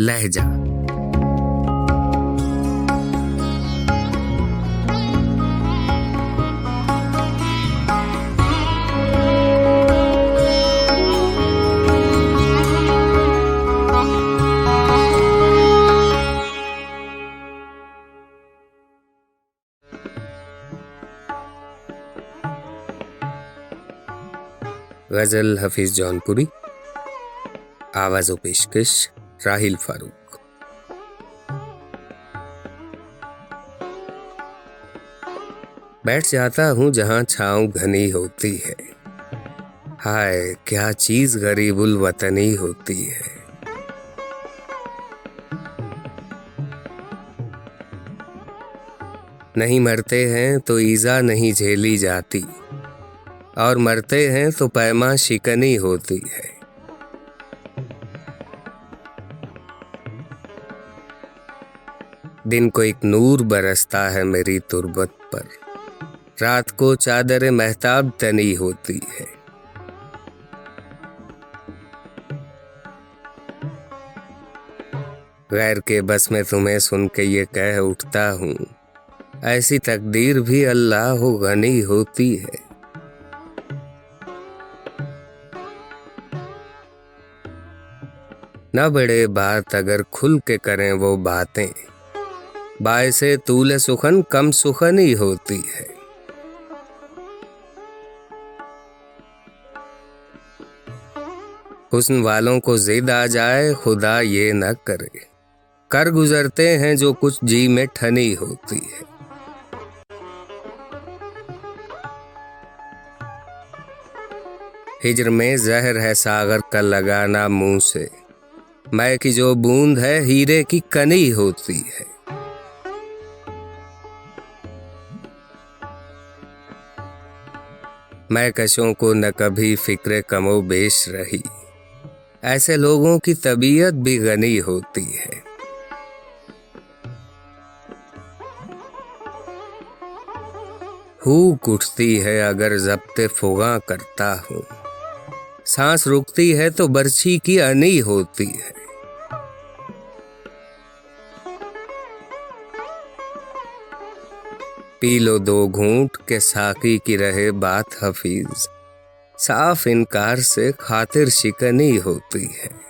لہجہ۔ غزل حفیظ جونپوری آواز و پیشکش راہیل فاروق۔ بیٹھ جاتا ہوں جہاں چھاؤں گھنی ہوتی ہے۔ ہائے، کیا چیز غریب الوطنی ہوتی ہے۔ نہیں مرتے ہیں تو ایزا نہیں جھیلی جاتی، اور مرتے ہیں تو پیما شکنی ہوتی ہے۔ دن کو ایک نور برستا ہے میری تربت پر۔ رات کو چادر محتاب تنی ہوتی ہے۔ غیر کے بس میں تمہیں سن کے یہ کہہ اٹھتا ہوں، ایسی تقدیر بھی اللہ ہو غنی ہوتی ہے۔ نہ بڑے بات اگر کھل کے کریں وہ باتیں۔ باعث طول سخن کم سخن ہی ہوتی ہے۔ حسن والوں کو زد آ جائے، خدا یہ نہ کرے۔ کر گزرتے ہیں جو کچھ جی میں ٹھنی ہوتی ہے۔ ہجر میں زہر ہے ساگر کا لگانا منہ سے۔ میں کی جو بوند ہے، ہیرے کی کنی ہوتی ہے۔ میں کشوں کو نہ کبھی فکر کم و بیش رہی۔ ایسے لوگوں کی طبیعت بھی غنی ہوتی ہے۔ ہوک اٹھتی ہے اگر ضبط فغاں کرتا ہوں۔ سانس رکتی ہے تو برچھی کی انی ہوتی ہے۔ پی لو دو گھونٹ کے ساقی کی رہے بات حفیظ۔ صاف انکار سے خاطر شکنی ہوتی ہے۔